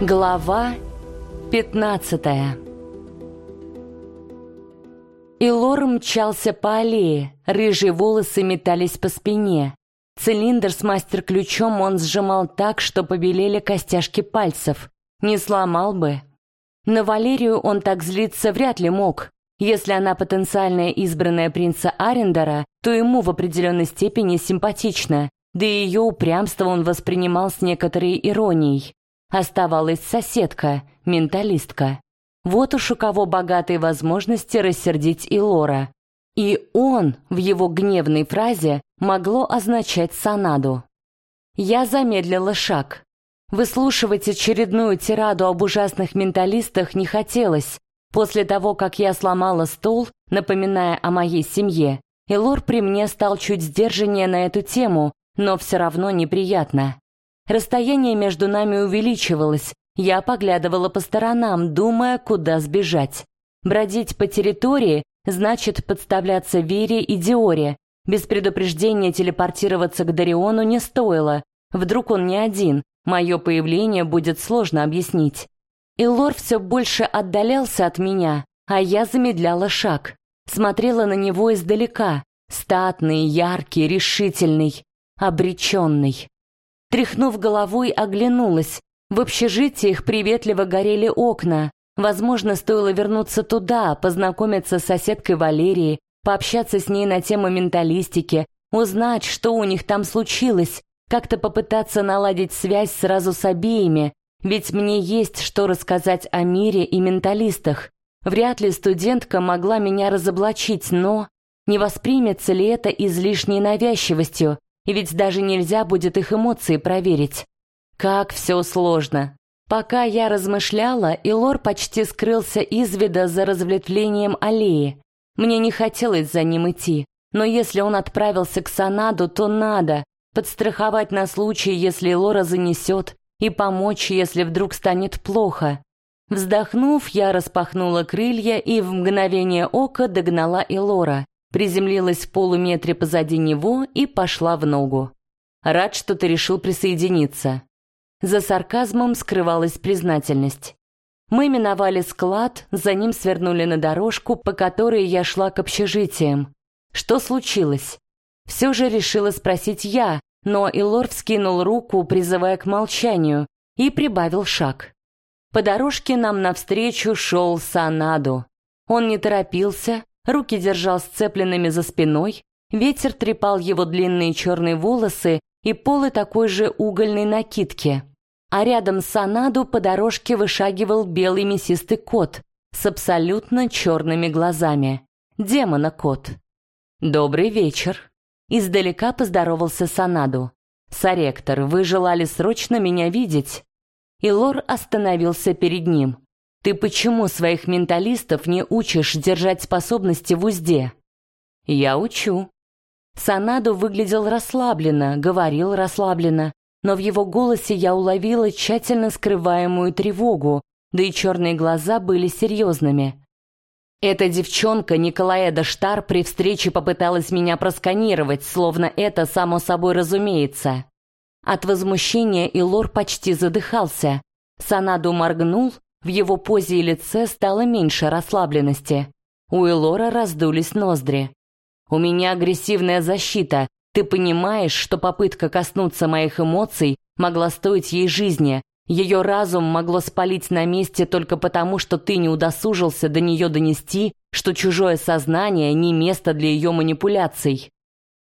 Глава 15 Илор мчался по аллее, рыжие волосы метались по спине. Цилиндр с мастер-ключом он сжимал так, что побелели костяшки пальцев. Не сломал бы. На Валерию он так злиться вряд ли мог. Если она потенциальная избранная принца Арендера, то ему в определенной степени симпатична, да и ее упрямство он воспринимал с некоторой иронией. Оставалась соседка, менталистка. Вот уж у кого богатые возможности рассердить и Лора. И он в его гневной фразе могло означать Санаду. Я замедлила шаг. Выслушивать очередную тираду об ужасных менталистах не хотелось. После того, как я сломала стол, напоминая о моей семье, Элор при мне стал чуть сдержаннее на эту тему, но все равно неприятно. Расстояние между нами увеличивалось. Я поглядывала по сторонам, думая, куда сбежать. Бродить по территории значит подставляться Вере и Диоре. Без предупреждения телепортироваться к Дариону не стоило. Вдруг он не один, мое появление будет сложно объяснить. И Лор все больше отдалялся от меня, а я замедляла шаг. Смотрела на него издалека, статный, яркий, решительный, обреченный. Тряхнув головой, оглянулась. В общежитиях приветливо горели окна. Возможно, стоило вернуться туда, познакомиться с соседкой Валерией, пообщаться с ней на тему менталистики, узнать, что у них там случилось, как-то попытаться наладить связь сразу с обеими, ведь мне есть что рассказать о мире и менталистах. Вряд ли студентка могла меня разоблачить, но... Не воспримется ли это излишней навязчивостью? И ведь даже нельзя будет их эмоции проверить. Как все сложно. Пока я размышляла, Илор почти скрылся из вида за разветвлением аллеи. Мне не хотелось за ним идти, но если он отправился к Санаду, то надо подстраховать на случай, если Лора занесет, и помочь, если вдруг станет плохо. Вздохнув, я распахнула крылья и в мгновение ока догнала Илора приземлилась в полуметре позади него и пошла в ногу. «Рад, что ты решил присоединиться». За сарказмом скрывалась признательность. Мы миновали склад, за ним свернули на дорожку, по которой я шла к общежитиям. Что случилось? Все же решила спросить я, но Илор вскинул руку, призывая к молчанию, и прибавил шаг. По дорожке нам навстречу шел Санаду. Он не торопился, руки держал сцепленными за спиной, ветер трепал его длинные черные волосы и полы такой же угольной накидки. А рядом с Санаду по дорожке вышагивал белый мясистый кот с абсолютно черными глазами. Демона-кот. «Добрый вечер!» Издалека поздоровался Санаду. «Соректор, вы желали срочно меня видеть?» И Лор остановился перед ним. Ты почему своих менталистов не учишь держать способности в узде? Я учу. Санадо выглядел расслабленно, говорил расслабленно, но в его голосе я уловила тщательно скрываемую тревогу, да и черные глаза были серьезными. Эта девчонка Николаэда Штар при встрече попыталась меня просканировать, словно это само собой разумеется. От возмущения Илор почти задыхался. Санаду моргнул, в его позе и лице стало меньше расслабленности. У Элора раздулись ноздри. «У меня агрессивная защита. Ты понимаешь, что попытка коснуться моих эмоций могла стоить ей жизни. Ее разум могло спалить на месте только потому, что ты не удосужился до нее донести, что чужое сознание не место для ее манипуляций».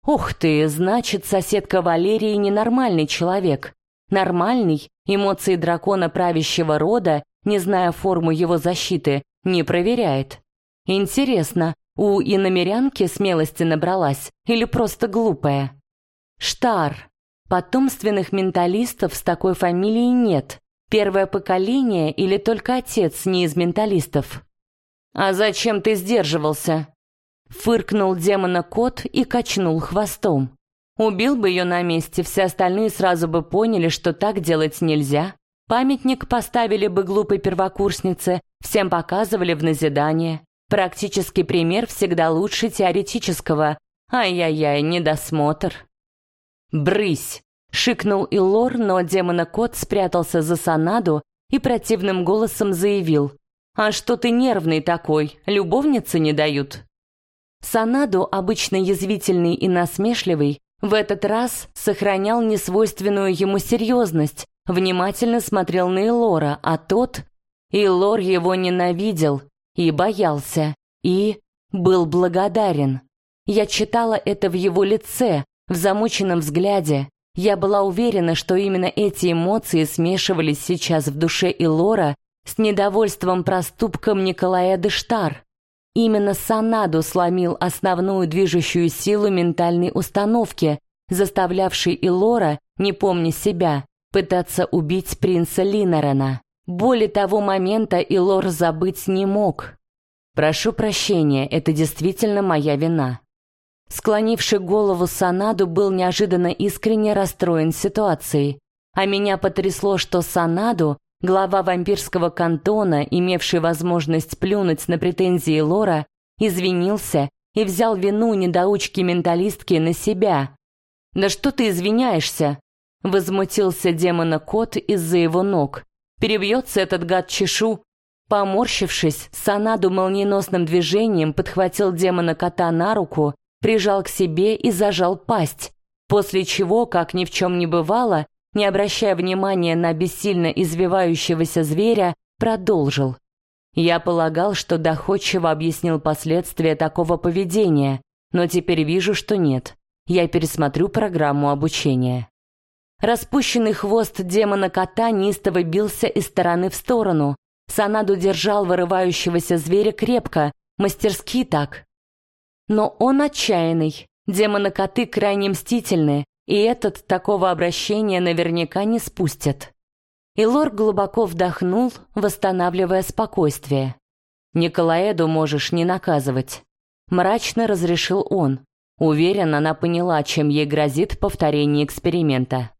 «Ух ты, значит, соседка Валерии ненормальный человек. Нормальный, эмоции дракона правящего рода не зная форму его защиты, не проверяет. Интересно, у иномерянки смелости набралась или просто глупая? Штар. Потомственных менталистов с такой фамилией нет. Первое поколение или только отец не из менталистов? «А зачем ты сдерживался?» Фыркнул демона кот и качнул хвостом. Убил бы ее на месте, все остальные сразу бы поняли, что так делать нельзя. Памятник поставили бы глупой первокурснице, всем показывали в назидание. Практический пример всегда лучше теоретического. Ай-яй-яй, недосмотр. «Брысь!» — шикнул Илор, но демона-кот спрятался за Санаду, и противным голосом заявил «А что ты нервный такой, любовницы не дают?» Санаду, обычно язвительный и насмешливый, в этот раз сохранял несвойственную ему серьезность, внимательно смотрел на Элора, а тот... Илор его ненавидел и боялся, и был благодарен. Я читала это в его лице, в замученном взгляде. Я была уверена, что именно эти эмоции смешивались сейчас в душе Илора с недовольством проступком Николая Дештар. Именно Санаду сломил основную движущую силу ментальной установки, заставлявшей Илора, не помня себя, пытаться убить принца Линорена. Боли того момента Илор забыть не мог. «Прошу прощения, это действительно моя вина». Склонивший голову Санаду был неожиданно искренне расстроен ситуацией. А меня потрясло, что Санаду глава вампирского кантона, имевший возможность плюнуть на претензии Лора, извинился и взял вину недоучки-менталистки на себя. «Да что ты извиняешься?» — возмутился демона кот из-за его ног. «Перебьется этот гад чешу». Поморщившись, Санаду молниеносным движением подхватил демона кота на руку, прижал к себе и зажал пасть, после чего, как ни в чем не бывало, не обращая внимания на бессильно извивающегося зверя, продолжил. Я полагал, что доходчиво объяснил последствия такого поведения, но теперь вижу, что нет. Я пересмотрю программу обучения. Распущенный хвост демона-кота неистово бился из стороны в сторону. Санаду держал вырывающегося зверя крепко, мастерски так. Но он отчаянный. Демоны-коты крайне мстительны, и этот такого обращения наверняка не спустят. И Лор глубоко вдохнул, восстанавливая спокойствие. «Николаэду можешь не наказывать», — мрачно разрешил он. Уверен, она поняла, чем ей грозит повторение эксперимента.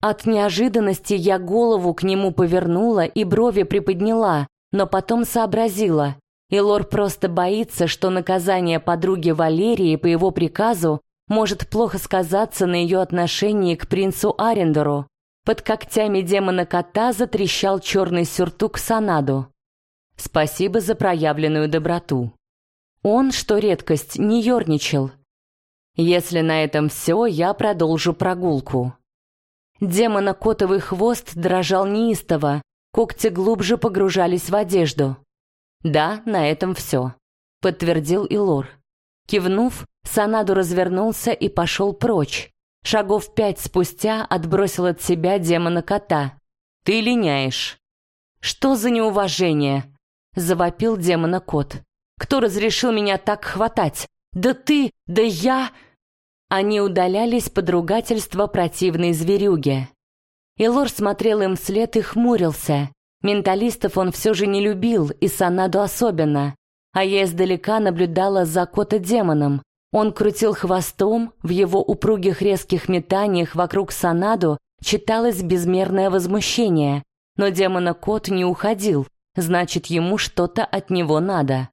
От неожиданности я голову к нему повернула и брови приподняла, но потом сообразила. Илор просто боится, что наказание подруги Валерии по его приказу может плохо сказаться на ее отношении к принцу Арендеру. Под когтями демона кота затрещал черный сюртук Санаду. Спасибо за проявленную доброту. Он, что редкость, не ерничал. Если на этом все, я продолжу прогулку. Демона-котовый хвост дрожал неистово, когти глубже погружались в одежду. «Да, на этом все», — подтвердил Илор. Кивнув, Санаду развернулся и пошел прочь. Шагов пять спустя отбросил от себя демона-кота. «Ты линяешь». «Что за неуважение?» — завопил демона-кот. «Кто разрешил меня так хватать? Да ты, да я...» Они удалялись под ругательство противной зверюги. Илор смотрел им вслед и хмурился. Менталистов он все же не любил, и Санаду особенно. А я издалека наблюдала за кота-демоном. Он крутил хвостом, в его упругих резких метаниях вокруг Санаду читалось безмерное возмущение. Но демона-кот не уходил, значит, ему что-то от него надо.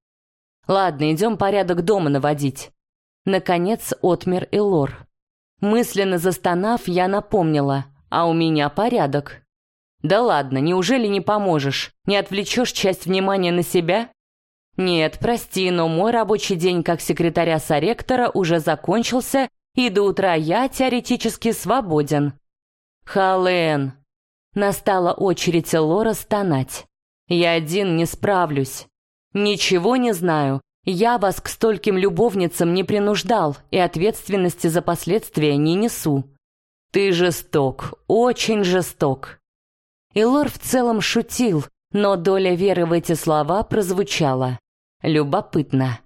Ладно, идем порядок дома наводить. Наконец отмер Элор. Мысленно застонав, я напомнила, а у меня порядок. Да ладно, неужели не поможешь? Не отвлечешь часть внимания на себя? Нет, прости, но мой рабочий день как секретаря соректора уже закончился, и до утра я теоретически свободен. Хален. Настала очередь Лора стонать. Я один не справлюсь. Ничего не знаю. Я вас к стольким любовницам не принуждал и ответственности за последствия не несу. Ты жесток, очень жесток. И Лор в целом шутил, но доля веры в эти слова прозвучала. Любопытно.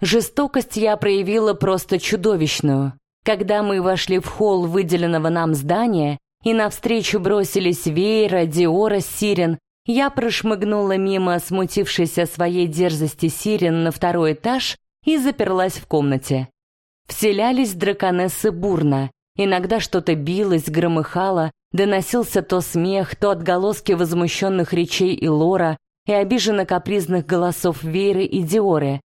Жестокость я проявила просто чудовищную. Когда мы вошли в холл выделенного нам здания и навстречу бросились Вейра, Диора, Сирен, я прошмыгнула мимо смутившейся своей дерзости Сирен на второй этаж и заперлась в комнате. Вселялись драконессы бурно, иногда что-то билось, громыхало, Доносился то смех, то отголоски возмущенных речей и лора, и обиженно-капризных голосов Веры и Диоры.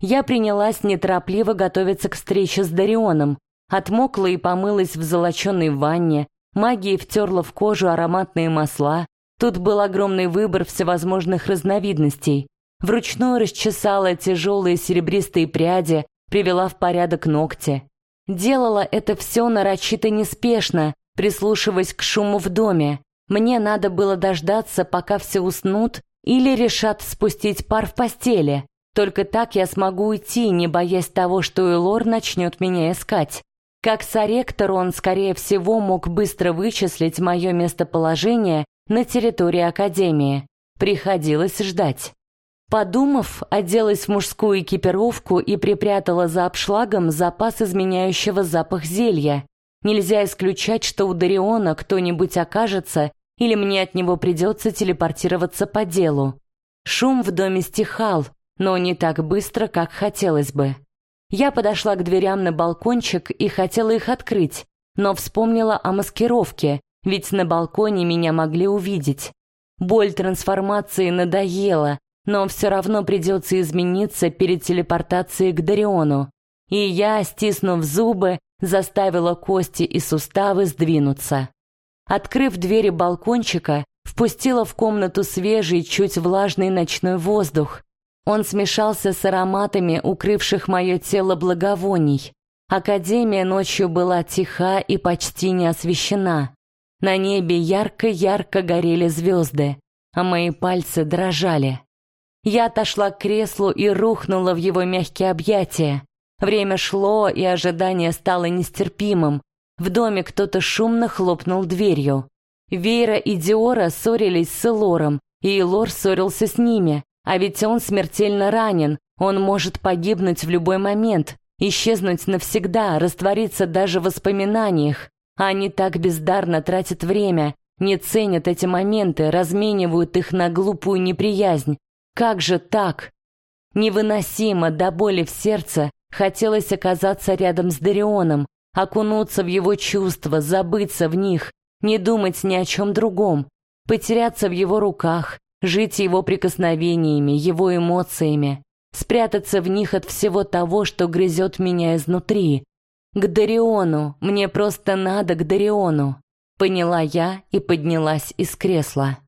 Я принялась неторопливо готовиться к встрече с Дарионом, отмокла и помылась в золоченной ванне, магией втерла в кожу ароматные масла, Тут был огромный выбор всевозможных разновидностей. Вручную расчесала тяжелые серебристые пряди, привела в порядок ногти. Делала это все нарочито неспешно, прислушиваясь к шуму в доме. Мне надо было дождаться, пока все уснут или решат спустить пар в постели. Только так я смогу уйти, не боясь того, что Элор начнет меня искать. Как соректор он, скорее всего, мог быстро вычислить мое местоположение на территории Академии. Приходилось ждать. Подумав, оделась в мужскую экипировку и припрятала за обшлагом запас изменяющего запах зелья. Нельзя исключать, что у Дариона кто-нибудь окажется, или мне от него придется телепортироваться по делу. Шум в доме стихал, но не так быстро, как хотелось бы. Я подошла к дверям на балкончик и хотела их открыть, но вспомнила о маскировке, ведь на балконе меня могли увидеть. Боль трансформации надоела, но все равно придется измениться перед телепортацией к Дариону. И я, стиснув зубы, заставила кости и суставы сдвинуться. Открыв двери балкончика, впустила в комнату свежий, чуть влажный ночной воздух. Он смешался с ароматами, укрывших мое тело благовоний. Академия ночью была тиха и почти не освещена. На небе ярко-ярко горели звезды, а мои пальцы дрожали. Я отошла к креслу и рухнула в его мягкие объятия. Время шло, и ожидание стало нестерпимым. В доме кто-то шумно хлопнул дверью. Вейра и Диора ссорились с Элором, и Элор ссорился с ними. А ведь он смертельно ранен, он может погибнуть в любой момент, исчезнуть навсегда, раствориться даже в воспоминаниях. Они так бездарно тратят время, не ценят эти моменты, разменивают их на глупую неприязнь. Как же так? Невыносимо до боли в сердце хотелось оказаться рядом с Дарионом, окунуться в его чувства, забыться в них, не думать ни о чем другом, потеряться в его руках, жить его прикосновениями, его эмоциями, спрятаться в них от всего того, что грызет меня изнутри. К Дариону, мне просто надо к Дариону, поняла я и поднялась из кресла.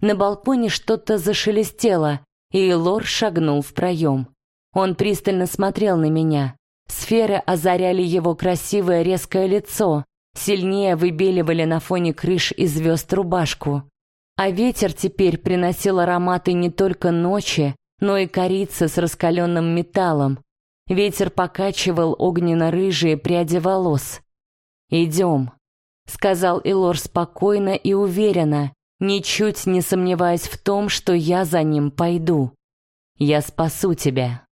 На балконе что-то зашелестело, и Лор шагнул в проем. Он пристально смотрел на меня. Сферы озаряли его красивое резкое лицо, сильнее выбеливали на фоне крыш и звезд рубашку. А ветер теперь приносил ароматы не только ночи, но и корицы с раскаленным металлом. Ветер покачивал огненно-рыжие пряди волос. «Идем», — сказал Илор спокойно и уверенно, ничуть не сомневаясь в том, что я за ним пойду. Я спасу тебя.